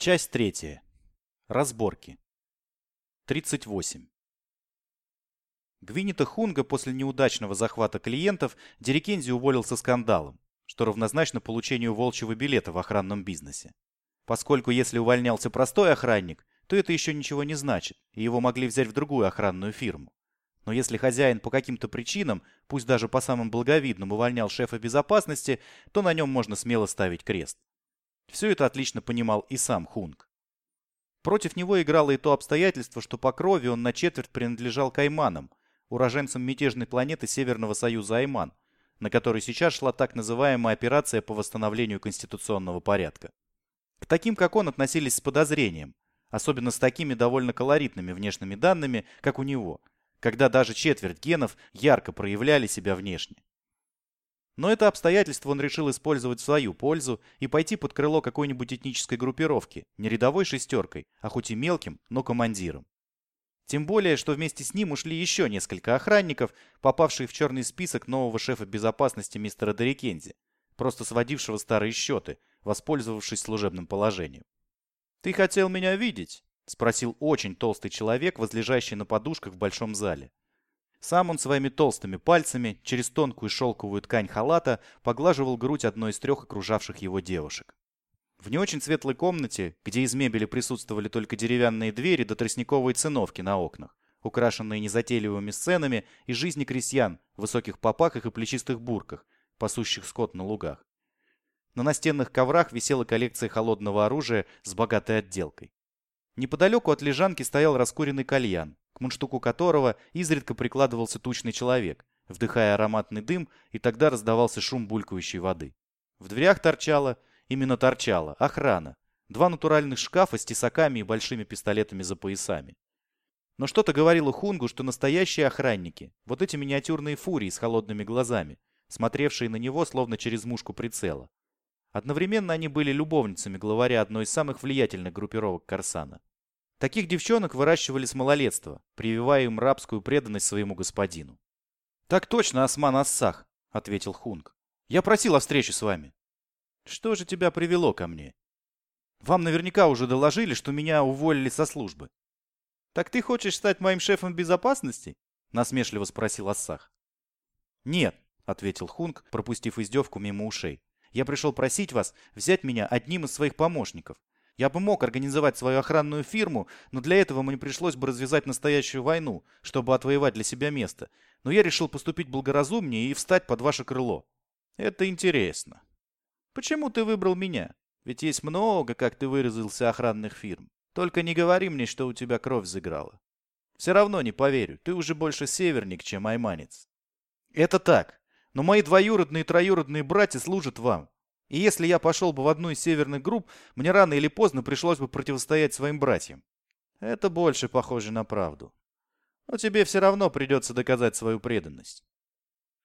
Часть третья. Разборки. 38. Гвинита Хунга после неудачного захвата клиентов Дерикензи уволил со скандалом, что равнозначно получению волчьего билета в охранном бизнесе. Поскольку если увольнялся простой охранник, то это еще ничего не значит, и его могли взять в другую охранную фирму. Но если хозяин по каким-то причинам, пусть даже по самым благовидным, увольнял шефа безопасности, то на нем можно смело ставить крест. Все это отлично понимал и сам Хунг. Против него играло и то обстоятельство, что по крови он на четверть принадлежал Кайманам, уроженцам мятежной планеты Северного Союза Айман, на которой сейчас шла так называемая операция по восстановлению конституционного порядка. К таким, как он, относились с подозрением, особенно с такими довольно колоритными внешними данными, как у него, когда даже четверть генов ярко проявляли себя внешне. Но это обстоятельство он решил использовать в свою пользу и пойти под крыло какой-нибудь этнической группировки, не рядовой шестеркой, а хоть и мелким, но командиром. Тем более, что вместе с ним ушли еще несколько охранников, попавшие в черный список нового шефа безопасности мистера Дорикензи, просто сводившего старые счеты, воспользовавшись служебным положением. «Ты хотел меня видеть?» — спросил очень толстый человек, возлежащий на подушках в большом зале. Сам он своими толстыми пальцами через тонкую шелковую ткань халата поглаживал грудь одной из трех окружавших его девушек. В не очень светлой комнате, где из мебели присутствовали только деревянные двери да тростниковые циновки на окнах, украшенные незатейливыми сценами из жизни крестьян в высоких попахах и плечистых бурках, пасущих скот на лугах. На настенных коврах висела коллекция холодного оружия с богатой отделкой. Неподалеку от лежанки стоял раскуренный кальян, к мундштуку которого изредка прикладывался тучный человек, вдыхая ароматный дым, и тогда раздавался шум булькающей воды. В дверях торчала, именно торчала, охрана. Два натуральных шкафа с тесаками и большими пистолетами за поясами. Но что-то говорило Хунгу, что настоящие охранники, вот эти миниатюрные фурии с холодными глазами, смотревшие на него словно через мушку прицела. Одновременно они были любовницами главаря одной из самых влиятельных группировок Корсана. Таких девчонок выращивали с малолетства, прививая им рабскую преданность своему господину. «Так точно, Осман Ассах», — ответил Хунг. «Я просил о встрече с вами». «Что же тебя привело ко мне?» «Вам наверняка уже доложили, что меня уволили со службы». «Так ты хочешь стать моим шефом безопасности?» — насмешливо спросил Ассах. «Нет», — ответил Хунг, пропустив издевку мимо ушей. «Я пришел просить вас взять меня одним из своих помощников. Я бы мог организовать свою охранную фирму, но для этого мне пришлось бы развязать настоящую войну, чтобы отвоевать для себя место. Но я решил поступить благоразумнее и встать под ваше крыло. Это интересно. Почему ты выбрал меня? Ведь есть много, как ты выразился, охранных фирм. Только не говори мне, что у тебя кровь заграла. Все равно не поверю, ты уже больше северник, чем айманец. Это так. Но мои двоюродные и троюродные братья служат вам. И если я пошел бы в одну из северных групп, мне рано или поздно пришлось бы противостоять своим братьям. Это больше похоже на правду. Но тебе все равно придется доказать свою преданность.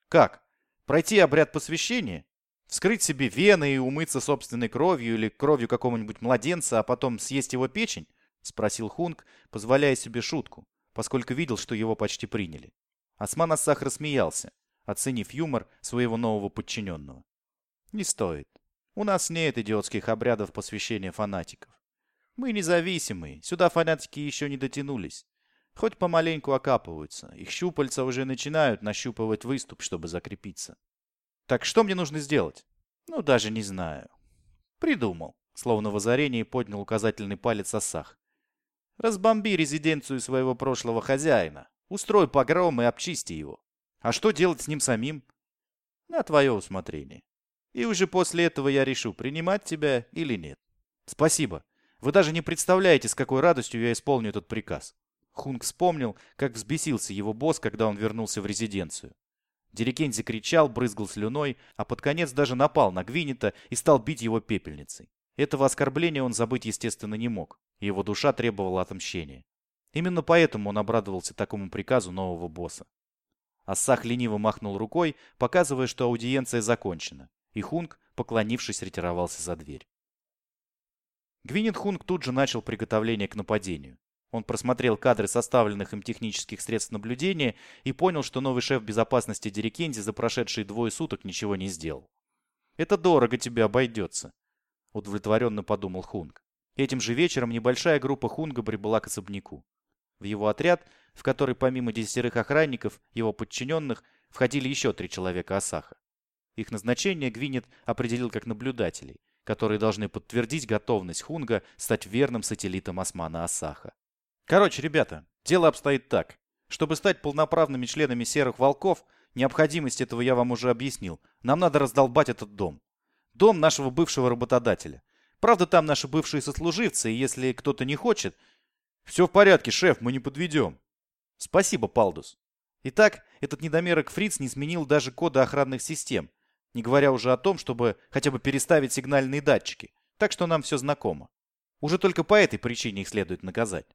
Как? Пройти обряд посвящения? Вскрыть себе вены и умыться собственной кровью или кровью какого-нибудь младенца, а потом съесть его печень? Спросил Хунг, позволяя себе шутку, поскольку видел, что его почти приняли. Осман Ассах рассмеялся, оценив юмор своего нового подчиненного. Не стоит. У нас нет идиотских обрядов посвящения фанатиков. Мы независимые, сюда фанатики еще не дотянулись. Хоть помаленьку окапываются, их щупальца уже начинают нащупывать выступ, чтобы закрепиться. Так что мне нужно сделать? Ну, даже не знаю. Придумал. Словно в озарении поднял указательный палец Асах. Разбомби резиденцию своего прошлого хозяина. Устрой погром и обчисти его. А что делать с ним самим? На твое усмотрение. И уже после этого я решу, принимать тебя или нет. Спасибо. Вы даже не представляете, с какой радостью я исполню этот приказ. Хунг вспомнил, как взбесился его босс, когда он вернулся в резиденцию. Дерикензи кричал, брызгал слюной, а под конец даже напал на Гвинита и стал бить его пепельницей. Этого оскорбления он забыть, естественно, не мог, его душа требовала отмщения. Именно поэтому он обрадовался такому приказу нового босса. Ассах лениво махнул рукой, показывая, что аудиенция закончена, и Хунг, поклонившись, ретировался за дверь. Гвинет Хунг тут же начал приготовление к нападению. Он просмотрел кадры составленных им технических средств наблюдения и понял, что новый шеф безопасности Дерикензи за прошедшие двое суток ничего не сделал. «Это дорого тебе обойдется», — удовлетворенно подумал Хунг. Этим же вечером небольшая группа Хунга прибыла к особняку. В его отряд, в который помимо десятерых охранников, его подчиненных, входили еще три человека Асаха. Их назначение Гвинет определил как наблюдателей, которые должны подтвердить готовность Хунга стать верным сателлитом Османа Асаха. Короче, ребята, дело обстоит так. Чтобы стать полноправными членами Серых Волков, необходимость этого я вам уже объяснил. Нам надо раздолбать этот дом. Дом нашего бывшего работодателя. Правда, там наши бывшие сослуживцы, и если кто-то не хочет... Все в порядке, шеф, мы не подведем. Спасибо, Палдус. Итак, этот недомерок Фриц не сменил даже коды охранных систем, не говоря уже о том, чтобы хотя бы переставить сигнальные датчики. Так что нам все знакомо. Уже только по этой причине их следует наказать.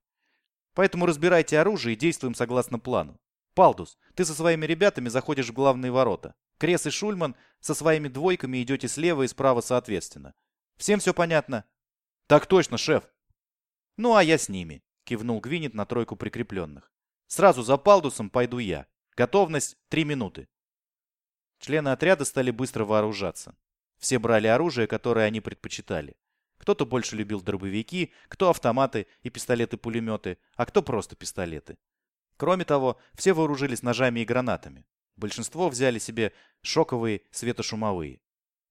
Поэтому разбирайте оружие и действуем согласно плану. Палдус, ты со своими ребятами заходишь в главные ворота. Крес и Шульман со своими двойками идете слева и справа соответственно. Всем все понятно? Так точно, шеф. Ну, а я с ними, кивнул Гвинет на тройку прикрепленных. Сразу за Палдусом пойду я. Готовность три минуты. Члены отряда стали быстро вооружаться. Все брали оружие, которое они предпочитали. Кто-то больше любил дробовики, кто автоматы и пистолеты-пулеметы, а кто просто пистолеты. Кроме того, все вооружились ножами и гранатами. Большинство взяли себе шоковые светошумовые.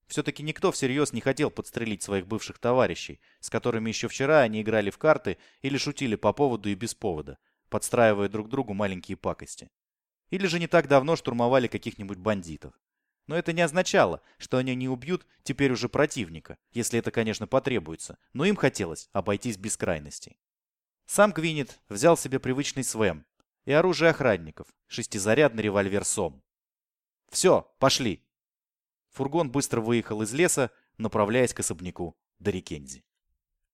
Все-таки никто всерьез не хотел подстрелить своих бывших товарищей, с которыми еще вчера они играли в карты или шутили по поводу и без повода, подстраивая друг другу маленькие пакости. Или же не так давно штурмовали каких-нибудь бандитов. Но это не означало, что они не убьют теперь уже противника, если это, конечно, потребуется, но им хотелось обойтись без крайностей. Сам Квинет взял себе привычный СВМ и оружие охранников, шестизарядный револьвер СОМ. «Все, пошли!» Фургон быстро выехал из леса, направляясь к особняку Дарикензи.